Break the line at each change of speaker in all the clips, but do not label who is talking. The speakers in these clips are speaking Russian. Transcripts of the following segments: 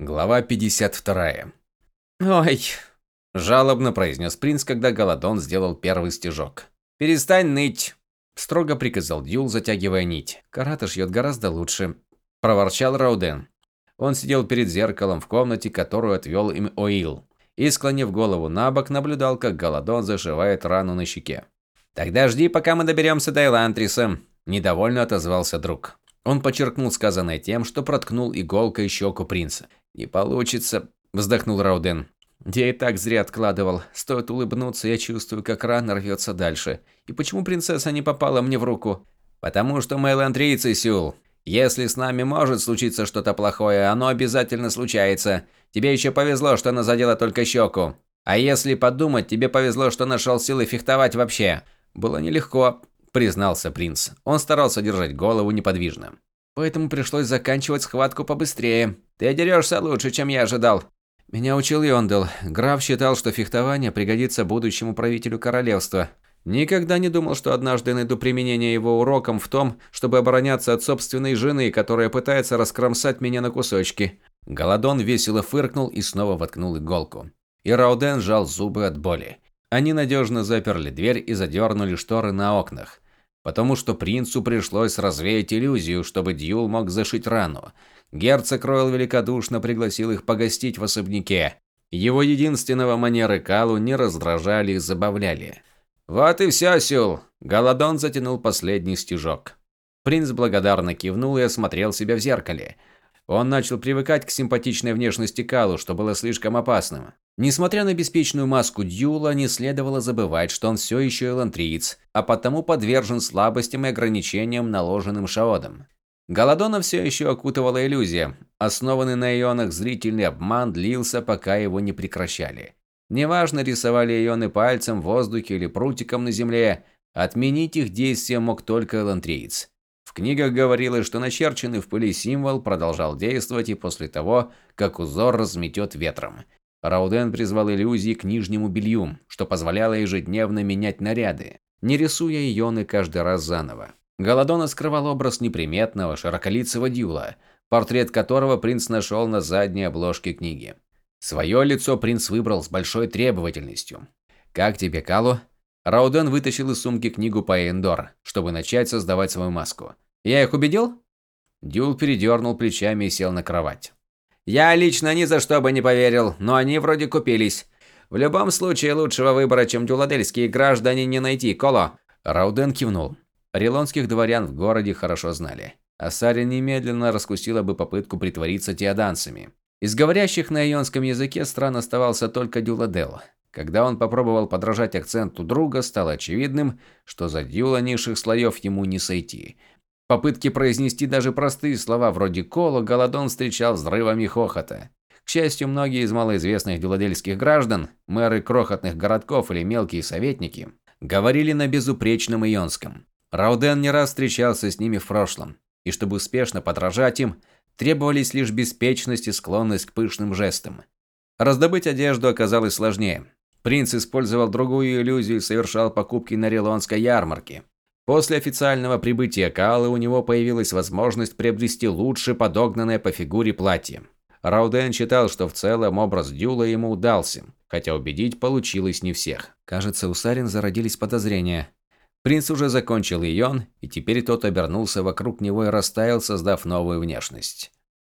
Глава 52. «Ой!» – жалобно произнес принц, когда Голодон сделал первый стежок. «Перестань ныть!» – строго приказал Дюл, затягивая нить. «Карата шьет гораздо лучше», – проворчал Рауден. Он сидел перед зеркалом в комнате, которую отвел им Оил, и, склонив голову на бок, наблюдал, как Голодон зашивает рану на щеке. «Тогда жди, пока мы доберемся до Элантриса», – недовольно отозвался друг. Он подчеркнул сказанное тем, что проткнул иголкой щеку принца. «Не получится», – вздохнул Рауден. «Я и так зря откладывал. Стоит улыбнуться, я чувствую, как рана рвется дальше. И почему принцесса не попала мне в руку?» «Потому что мы эландрийцы, Сюл. Если с нами может случиться что-то плохое, оно обязательно случается. Тебе еще повезло, что она задела только щеку. А если подумать, тебе повезло, что нашел силы фехтовать вообще. Было нелегко, признался принц. Он старался держать голову неподвижно. Поэтому пришлось заканчивать схватку побыстрее. Ты дерешься лучше, чем я ожидал. Меня учил Йондел. Граф считал, что фехтование пригодится будущему правителю королевства. Никогда не думал, что однажды найду применение его урокам в том, чтобы обороняться от собственной жены, которая пытается раскромсать меня на кусочки. Голодон весело фыркнул и снова воткнул иголку. И Рауден сжал зубы от боли. Они надежно заперли дверь и задернули шторы на окнах. Потому что принцу пришлось развеять иллюзию, чтобы Дьюл мог зашить рану. Герцог Ройл великодушно пригласил их погостить в особняке. Его единственного манеры Калу не раздражали и забавляли. «Вот и все, Сюл!» Голодон затянул последний стежок. Принц благодарно кивнул и осмотрел себя в зеркале. Он начал привыкать к симпатичной внешности Калу, что было слишком опасным. Несмотря на беспечную маску Дьюла, не следовало забывать, что он все еще элантриец, а потому подвержен слабостям и ограничениям, наложенным Шаодом. Голодона все еще окутывала иллюзия. Основанный на ионах зрительный обман длился, пока его не прекращали. Неважно, рисовали ионы пальцем в воздухе или прутиком на земле, отменить их действие мог только элантриец. В книгах говорилось, что начерченный в пыли символ продолжал действовать и после того, как узор разметет ветром. Рауден призвал иллюзии к нижнему белью, что позволяло ежедневно менять наряды, не рисуя ионы каждый раз заново. Голодона скрывал образ неприметного, широколицего дюла, портрет которого принц нашел на задней обложке книги. Свое лицо принц выбрал с большой требовательностью. «Как тебе, Калу?» Рауден вытащил из сумки книгу по Эндор, чтобы начать создавать свою маску. «Я их убедил?» Дюл передернул плечами и сел на кровать. «Я лично ни за что бы не поверил, но они вроде купились. В любом случае, лучшего выбора, чем дюладельские граждане, не найти, Коло!» Рауден кивнул. Релонских дворян в городе хорошо знали. Асария немедленно раскусила бы попытку притвориться теоданцами. Из говорящих на ионском языке стран оставался только Дюладел. Когда он попробовал подражать акценту друга, стало очевидным, что за Дюла низших слоев ему не сойти. Попытки произнести даже простые слова вроде «коло» Голодон встречал взрывами хохота. К счастью, многие из малоизвестных дюладельских граждан, мэры крохотных городков или мелкие советники, говорили на безупречном ионском. Рауден не раз встречался с ними в прошлом, и чтобы успешно подражать им, Требовались лишь беспечность и склонность к пышным жестам. Раздобыть одежду оказалось сложнее. Принц использовал другую иллюзию и совершал покупки на Релонской ярмарке. После официального прибытия Каалы у него появилась возможность приобрести лучше подогнанное по фигуре платье. Рауден считал, что в целом образ Дюла ему удался, хотя убедить получилось не всех. Кажется, у Сарин зародились подозрения. Принц уже закончил ион, и теперь тот обернулся вокруг него и растаял, создав новую внешность.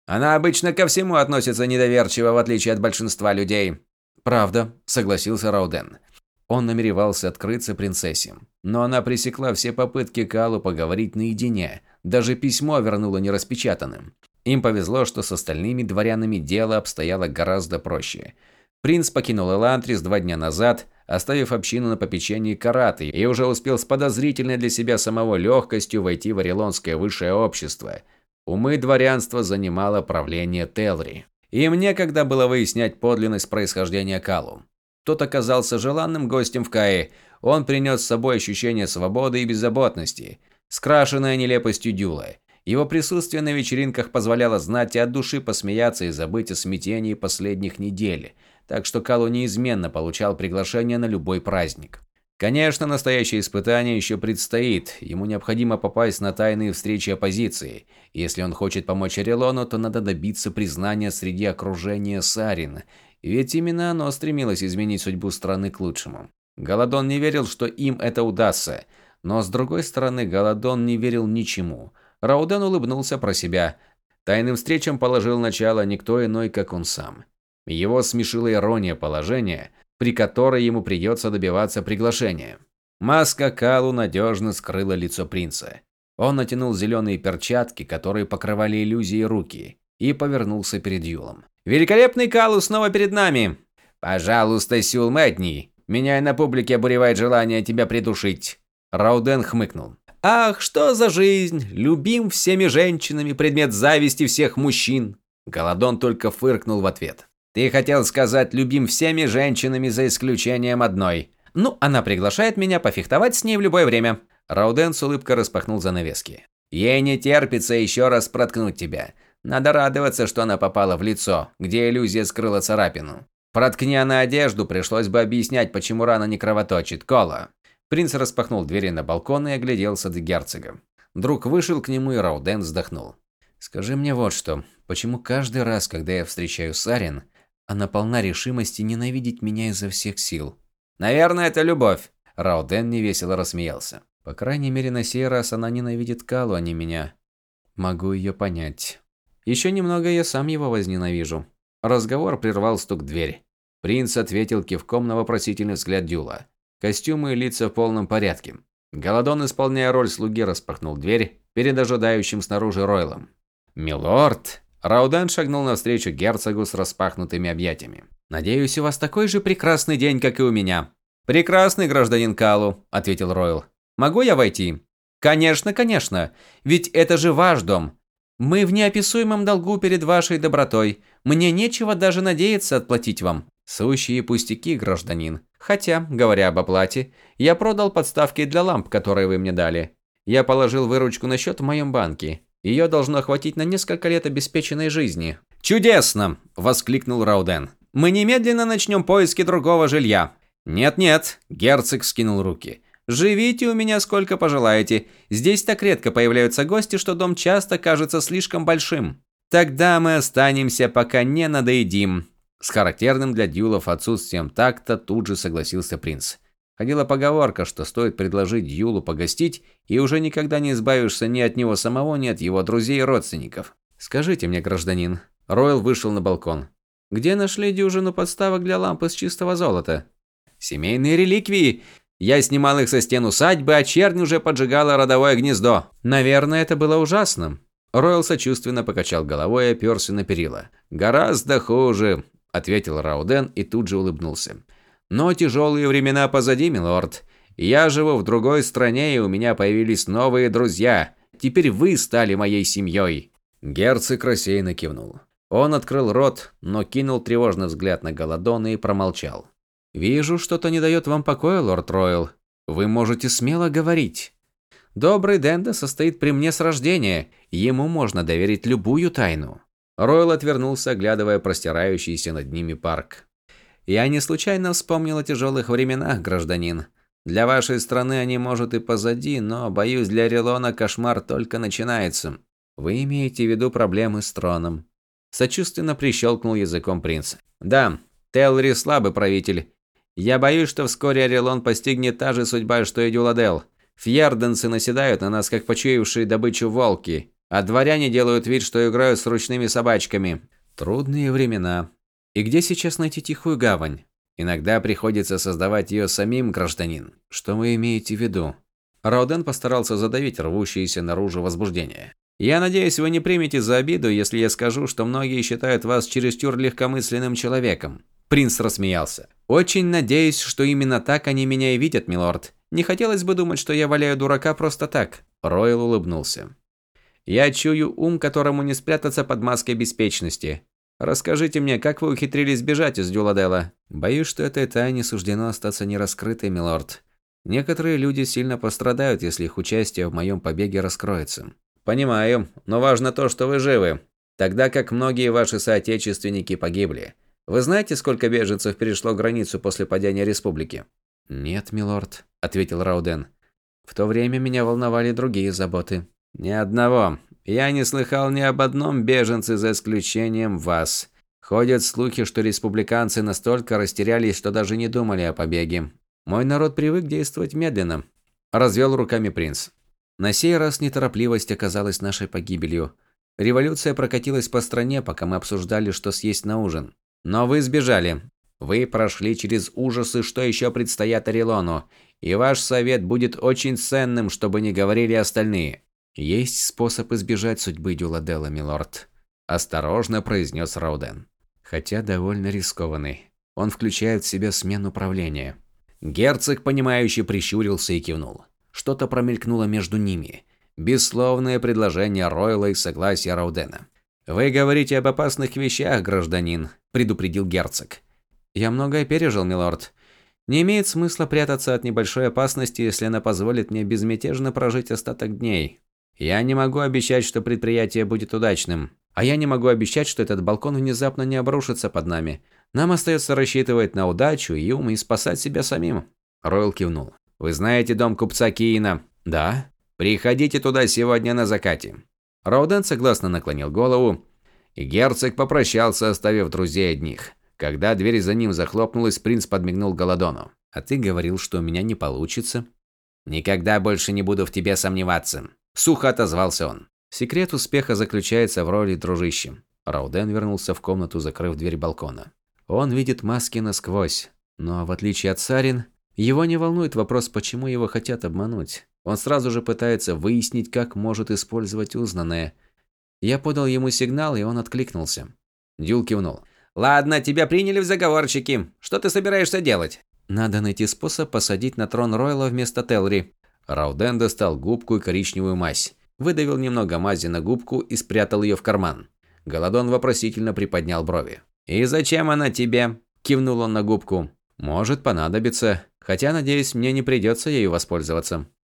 «Она обычно ко всему относится недоверчиво, в отличие от большинства людей». «Правда», – согласился Рауден. Он намеревался открыться принцессе, но она пресекла все попытки Калу поговорить наедине, даже письмо вернула нераспечатанным. Им повезло, что с остальными дворянами дело обстояло гораздо проще. Принц покинул Элантрис два дня назад, оставив общину на попечении Караты, и уже успел с подозрительной для себя самого легкостью войти в орелонское высшее общество. Умы дворянства занимало правление Телри. Им некогда было выяснять подлинность происхождения Калу. Тот оказался желанным гостем в Кае. Он принес с собой ощущение свободы и беззаботности, скрашенное нелепостью Дюла. Его присутствие на вечеринках позволяло знать и от души посмеяться и забыть о смятении последних недель – так что Калу неизменно получал приглашение на любой праздник. Конечно, настоящее испытание еще предстоит. Ему необходимо попасть на тайные встречи оппозиции. Если он хочет помочь Орелону, то надо добиться признания среди окружения Сарин. Ведь именно оно стремилось изменить судьбу страны к лучшему. Голодон не верил, что им это удастся. Но с другой стороны, Голодон не верил ничему. Рауден улыбнулся про себя. Тайным встречам положил начало никто иной, как он сам. Его смешила ирония положения, при которой ему придется добиваться приглашения. Маска Калу надежно скрыла лицо принца. Он натянул зеленые перчатки, которые покрывали иллюзии руки, и повернулся перед Юлом. «Великолепный Калу снова перед нами! Пожалуйста, Сюл Мэтни, меня на публике обуревает желание тебя придушить!» Рауден хмыкнул. «Ах, что за жизнь! Любим всеми женщинами, предмет зависти всех мужчин!» Голодон только фыркнул в ответ. Ты хотел сказать, любим всеми женщинами за исключением одной. Ну, она приглашает меня пофехтовать с ней в любое время. Рауден с улыбкой распахнул занавески. Ей не терпится еще раз проткнуть тебя. Надо радоваться, что она попала в лицо, где иллюзия скрыла царапину. Проткни она одежду, пришлось бы объяснять, почему рана не кровоточит. Кола. Принц распахнул двери на балкон и огляделся до герцога. Друг вышел к нему, и Рауден вздохнул. «Скажи мне вот что. Почему каждый раз, когда я встречаю Сарин, она полна решимости ненавидеть меня изо всех сил. Наверное, это любовь. Рауден невесело рассмеялся. По крайней мере, на сей раз она ненавидит Калу, а не меня. Могу ее понять. Еще немного я сам его возненавижу. Разговор прервал стук в дверь. Принц ответил кивком на вопросительный взгляд Дюла. Костюмы и лица в полном порядке. Голодон, исполняя роль слуги, распахнул дверь перед ожидающим снаружи Ройлом. «Милорд!» Рауден шагнул навстречу герцогу с распахнутыми объятиями. «Надеюсь, у вас такой же прекрасный день, как и у меня». «Прекрасный, гражданин Калу», – ответил Ройл. «Могу я войти?» «Конечно, конечно. Ведь это же ваш дом. Мы в неописуемом долгу перед вашей добротой. Мне нечего даже надеяться отплатить вам». «Сущие пустяки, гражданин. Хотя, говоря об оплате, я продал подставки для ламп, которые вы мне дали. Я положил выручку на счет в моем банке. Ее должно хватить на несколько лет обеспеченной жизни. «Чудесно!» – воскликнул Рауден. «Мы немедленно начнем поиски другого жилья». «Нет-нет», – герцог скинул руки. «Живите у меня сколько пожелаете. Здесь так редко появляются гости, что дом часто кажется слишком большим. Тогда мы останемся, пока не надоедим». С характерным для дюлов отсутствием такта тут же согласился принц. Ходила поговорка, что стоит предложить Юлу погостить, и уже никогда не избавишься ни от него самого, ни от его друзей и родственников. Скажите мне, гражданин. Ройл вышел на балкон. Где нашли дюжину подставок для ламп из чистого золота? Семейные реликвии. Я снимал их со стен усадьбы, а чернь уже поджигала родовое гнездо. Наверное, это было ужасным. Ройл сочувственно покачал головой и оперся на перила. «Гораздо хуже», – ответил Рауден и тут же улыбнулся. Но тяжелые времена позади, милорд. Я живу в другой стране, и у меня появились новые друзья. Теперь вы стали моей семьей». Герцог рассеянно кивнул. Он открыл рот, но кинул тревожный взгляд на Голодона и промолчал. «Вижу, что-то не дает вам покоя, лорд Ройл. Вы можете смело говорить. Добрый Дэнда состоит при мне с рождения. Ему можно доверить любую тайну». Ройл отвернулся, оглядывая простирающийся над ними парк. Я не случайно вспомнил о тяжелых временах, гражданин. Для вашей страны они, может, и позади, но, боюсь, для Релона кошмар только начинается. Вы имеете в виду проблемы с троном. Сочувственно прищелкнул языком принц. Да, Телри слабый правитель. Я боюсь, что вскоре Орелон постигнет та же судьба, что и Дюладел. Фьерденцы наседают на нас, как почуявшие добычу волки, а дворяне делают вид, что играют с ручными собачками. Трудные времена, и где сейчас найти тихую гавань? Иногда приходится создавать ее самим, гражданин. Что вы имеете в виду? Рауден постарался задавить рвущееся наружу возбуждение. Я надеюсь, вы не примете за обиду, если я скажу, что многие считают вас чересчур легкомысленным человеком. Принц рассмеялся. Очень надеюсь, что именно так они меня и видят, милорд. Не хотелось бы думать, что я валяю дурака просто так. Ройл улыбнулся. Я чую ум, которому не спрятаться под маской беспечности. Расскажите мне, как вы ухитрились сбежать из Дюладела? Боюсь, что этой тайне суждено остаться нераскрытой, милорд. Некоторые люди сильно пострадают, если их участие в моем побеге раскроется. Понимаю, но важно то, что вы живы. Тогда как многие ваши соотечественники погибли. Вы знаете, сколько беженцев перешло границу после падения республики? «Нет, милорд», – ответил Рауден. «В то время меня волновали другие заботы». «Ни одного. Я не слыхал ни об одном беженце за исключением вас. Ходят слухи, что республиканцы настолько растерялись, что даже не думали о побеге. Мой народ привык действовать медленно», – развел руками принц. На сей раз неторопливость оказалась нашей погибелью. Революция прокатилась по стране, пока мы обсуждали, что съесть на ужин. Но вы сбежали. Вы прошли через ужасы, что еще предстоят Орелону, и ваш совет будет очень ценным, чтобы не говорили остальные. Есть способ избежать судьбы Дюладела, милорд, осторожно произнес Рауден. Хотя довольно рискованный. Он включает в себя смену правления. Герцог, понимающе прищурился и кивнул. Что-то промелькнуло между ними. Бессловное предложение Ройла и согласие Раудена. «Вы говорите об опасных вещах, гражданин», – предупредил герцог. «Я многое пережил, милорд. Не имеет смысла прятаться от небольшой опасности, если она позволит мне безмятежно прожить остаток дней. Я не могу обещать, что предприятие будет удачным. А я не могу обещать, что этот балкон внезапно не обрушится под нами. Нам остается рассчитывать на удачу и ум и спасать себя самим». Ройл кивнул. «Вы знаете дом купца Киина?» «Да». Приходите туда сегодня на закате. Рауден согласно наклонил голову, и герцог попрощался, оставив друзей одних. Когда дверь за ним захлопнулась, принц подмигнул Голодону. «А ты говорил, что у меня не получится?» «Никогда больше не буду в тебе сомневаться», – сухо отозвался он. Секрет успеха заключается в роли дружища. Рауден вернулся в комнату, закрыв дверь балкона. Он видит маски насквозь, но в отличие от Сарин, его не волнует вопрос, почему его хотят обмануть. Он сразу же пытается выяснить, как может использовать узнанное. Я подал ему сигнал, и он откликнулся. Дюл кивнул. «Ладно, тебя приняли в заговорщики. Что ты собираешься делать?» «Надо найти способ посадить на трон Ройла вместо Телри». Рауден достал губку и коричневую мазь. Выдавил немного мази на губку и спрятал ее в карман. Голодон вопросительно приподнял брови. «И зачем она тебе?» – кивнул он на губку. «Может понадобиться. Хотя, надеюсь, мне не придется ею воспользоваться».